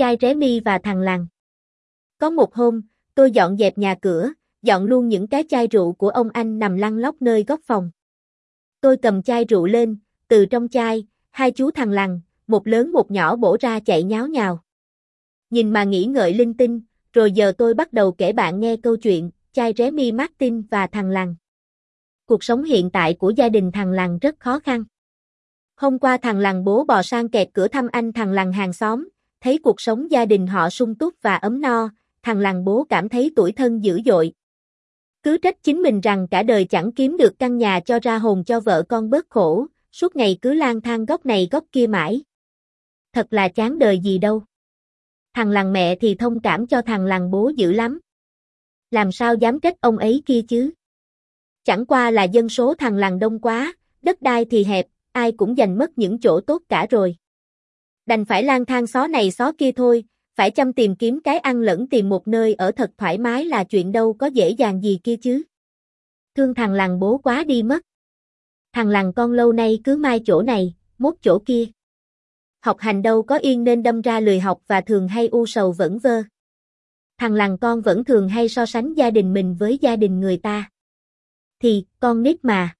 Chai Remy và thằng Làng. Có một hôm, tôi dọn dẹp nhà cửa, dọn luôn những cái chai rượu của ông anh nằm lăn lóc nơi góc phòng. Tôi cầm chai rượu lên, từ trong chai, hai chú thằng Làng, một lớn một nhỏ bổ ra chạy nháo nhào. Nhìn mà nghĩ ngợi linh tinh, rồi giờ tôi bắt đầu kể bạn nghe câu chuyện, chai Remy Martin và thằng Làng. Cuộc sống hiện tại của gia đình thằng Làng rất khó khăn. Hôm qua thằng Làng bố bò sang kẹt cửa thăm anh thằng Làng hàng xóm, thấy cuộc sống gia đình họ sung túc và ấm no, thằng Làng bố cảm thấy tuổi thân dữ dội. Cứ trách chính mình rằng cả đời chẳng kiếm được căn nhà cho ra hồn cho vợ con bớt khổ, suốt ngày cứ lang thang góc này góc kia mãi. Thật là chán đời gì đâu. Thằng làng mẹ thì thông cảm cho thằng làng bố dữ lắm. Làm sao dám trách ông ấy kia chứ? Chẳng qua là dân số thằng làng đông quá, đất đai thì hẹp, ai cũng giành mất những chỗ tốt cả rồi. Đành phải lang thang xó này xó kia thôi, phải chăm tìm kiếm cái ăn lẫn tìm một nơi ở thật thoải mái là chuyện đâu có dễ dàng gì kia chứ. Thương thằng làng bố quá đi mất. Thằng làng con lâu nay cứ mai chỗ này, mốt chỗ kia. Học hành đâu có yên nên đâm ra lười học và thường hay u sầu vẫn vơ. Thằng làng con vẫn thường hay so sánh gia đình mình với gia đình người ta. Thì, con nít mà.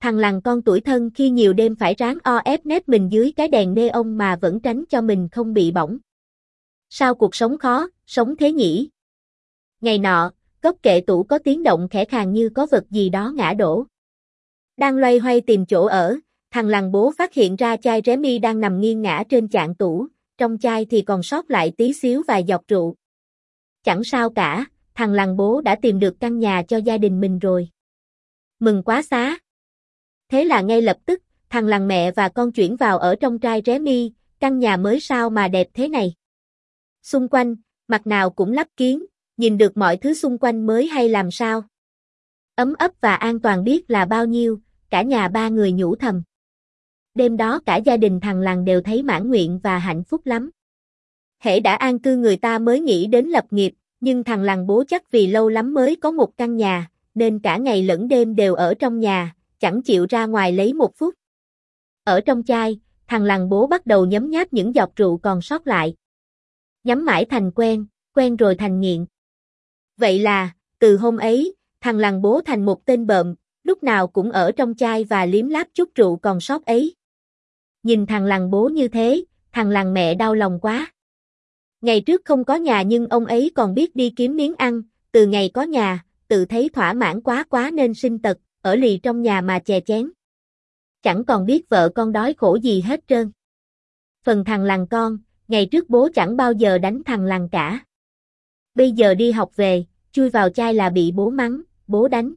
Thằng làng con tuổi thân khi nhiều đêm phải ráng o ép nếp mình dưới cái đèn nê ông mà vẫn tránh cho mình không bị bỏng. Sao cuộc sống khó, sống thế nhỉ? Ngày nọ, cốc kệ tủ có tiếng động khẽ khàng như có vật gì đó ngã đổ. Đang loay hoay tìm chỗ ở, thằng làng bố phát hiện ra chai Remy đang nằm nghiêng ngã trên chạng tủ, trong chai thì còn sót lại tí xíu vài giọt rượu. Chẳng sao cả, thằng làng bố đã tìm được căn nhà cho gia đình mình rồi. Mừng quá xá. Thế là ngay lập tức, thằng làng mẹ và con chuyển vào ở trong trai Remy, căn nhà mới sao mà đẹp thế này. Xung quanh, mặt nào cũng lắp kiến, nhìn được mọi thứ xung quanh mới hay làm sao. Ấm ấp và an toàn biết là bao nhiêu, cả nhà ba người nhủ thầm. Đêm đó cả gia đình thằng làng đều thấy mãn nguyện và hạnh phúc lắm. Hễ đã an cư người ta mới nghĩ đến lập nghiệp, nhưng thằng làng bố chắc vì lâu lắm mới có một căn nhà, nên cả ngày lẫn đêm đều ở trong nhà, chẳng chịu ra ngoài lấy một phút. Ở trong chai, thằng làng bố bắt đầu nhấm nháp những giọt rượu còn sót lại. Nhắm mãi thành quen, quen rồi thành nghiện. Vậy là, từ hôm ấy, thằng làng bố thành một tên bợm, lúc nào cũng ở trong chai và liếm láp chút rượu còn sót ấy. Nhìn thằng làng bố như thế, thằng làng mẹ đau lòng quá. Ngày trước không có nhà nhưng ông ấy còn biết đi kiếm miếng ăn, từ ngày có nhà, tự thấy thỏa mãn quá quá nên sinh tật, ở lì trong nhà mà chè chén. Chẳng còn biết vợ con đói khổ gì hết trơn. Phần thằng làng con, ngày trước bố chẳng bao giờ đánh thằng làng cả. Bây giờ đi học về, chui vào chai là bị bố mắng, bố đánh.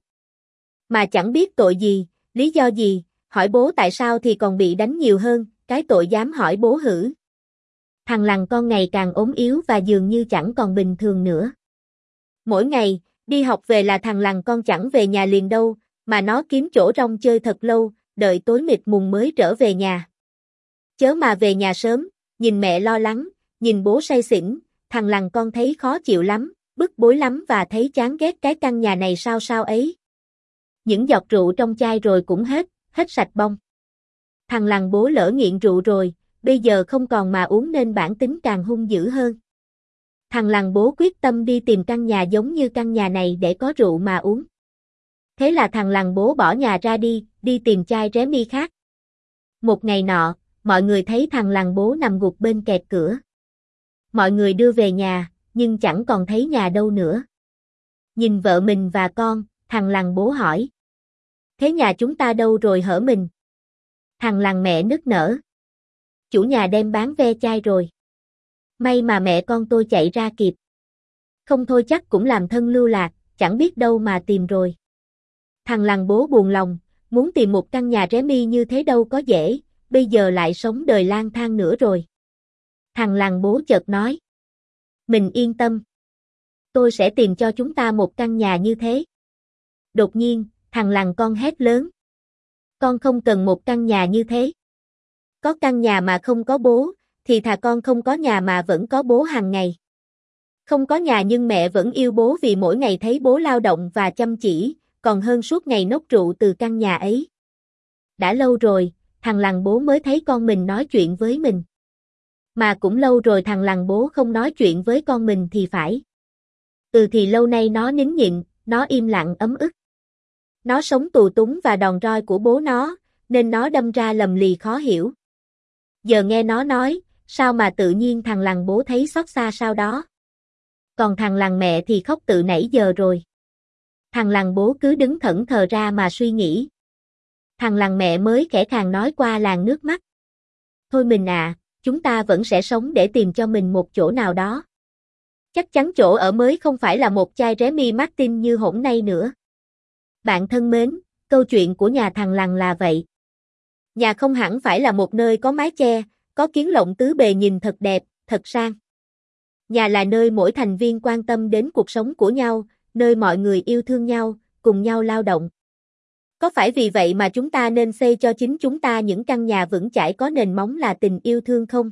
Mà chẳng biết tội gì, lý do gì, hỏi bố tại sao thì còn bị đánh nhiều hơn, cái tội dám hỏi bố hử. Thằng làng con ngày càng ốm yếu và dường như chẳng còn bình thường nữa. Mỗi ngày, đi học về là thằng làng con chẳng về nhà liền đâu, mà nó kiếm chỗ rong chơi thật lâu, đợi tối mịt mùng mới trở về nhà. Chớ mà về nhà sớm, nhìn mẹ lo lắng, nhìn bố say xỉn, thằng làng con thấy khó chịu lắm, bức bối lắm và thấy chán ghét cái căn nhà này sao sao ấy. Những giọt rượu trong chai rồi cũng hết, hết sạch bông. Thằng làng bố lỡ nghiện rượu rồi, bây giờ không còn mà uống nên bản tính càng hung dữ hơn. Thằng làng bố quyết tâm đi tìm căn nhà giống như căn nhà này để có rượu mà uống. Thế là thằng làng bố bỏ nhà ra đi, đi tìm chai ré mi khác. Một ngày nọ, mọi người thấy thằng làng bố nằm gục bên kẹt cửa. Mọi người đưa về nhà, nhưng chẳng còn thấy nhà đâu nữa. Nhìn vợ mình và con, thằng làng bố hỏi. Thế nhà chúng ta đâu rồi hở mình? Thằng làng mẹ nức nở. Chủ nhà đem bán ve chai rồi. May mà mẹ con tôi chạy ra kịp. Không thôi chắc cũng làm thân lưu lạc, chẳng biết đâu mà tìm rồi. Thằng làng bố buồn lòng, muốn tìm một căn nhà ré mi như thế đâu có dễ, bây giờ lại sống đời lang thang nữa rồi. Thằng làng bố chợt nói. Mình yên tâm. Tôi sẽ tìm cho chúng ta một căn nhà như thế. Đột nhiên, thằng làng con hét lớn. Con không cần một căn nhà như thế. Có căn nhà mà không có bố, thì thà con không có nhà mà vẫn có bố hàng ngày. Không có nhà nhưng mẹ vẫn yêu bố vì mỗi ngày thấy bố lao động và chăm chỉ, còn hơn suốt ngày nốc rượu từ căn nhà ấy. Đã lâu rồi, thằng làng bố mới thấy con mình nói chuyện với mình. Mà cũng lâu rồi thằng lằng bố không nói chuyện với con mình thì phải. Ừ thì lâu nay nó nín nhịn, nó im lặng ấm ức. Nó sống tù túng và đòn roi của bố nó, nên nó đâm ra lầm lì khó hiểu. Giờ nghe nó nói, sao mà tự nhiên thằng lằng bố thấy xót xa sao đó. Còn thằng lằng mẹ thì khóc tự nãy giờ rồi. Thằng làng bố cứ đứng thẫn thờ ra mà suy nghĩ. Thằng làng mẹ mới khẽ khàng nói qua làng nước mắt. Thôi mình à, chúng ta vẫn sẽ sống để tìm cho mình một chỗ nào đó. Chắc chắn chỗ ở mới không phải là một chai Remy Martin như hỗn nay nữa. Bạn thân mến, câu chuyện của nhà thằng làng là vậy. Nhà không hẳn phải là một nơi có mái che, có kiến lộng tứ bề nhìn thật đẹp, thật sang. Nhà là nơi mỗi thành viên quan tâm đến cuộc sống của nhau, nơi mọi người yêu thương nhau, cùng nhau lao động. Có phải vì vậy mà chúng ta nên xây cho chính chúng ta những căn nhà vững chãi có nền móng là tình yêu thương không?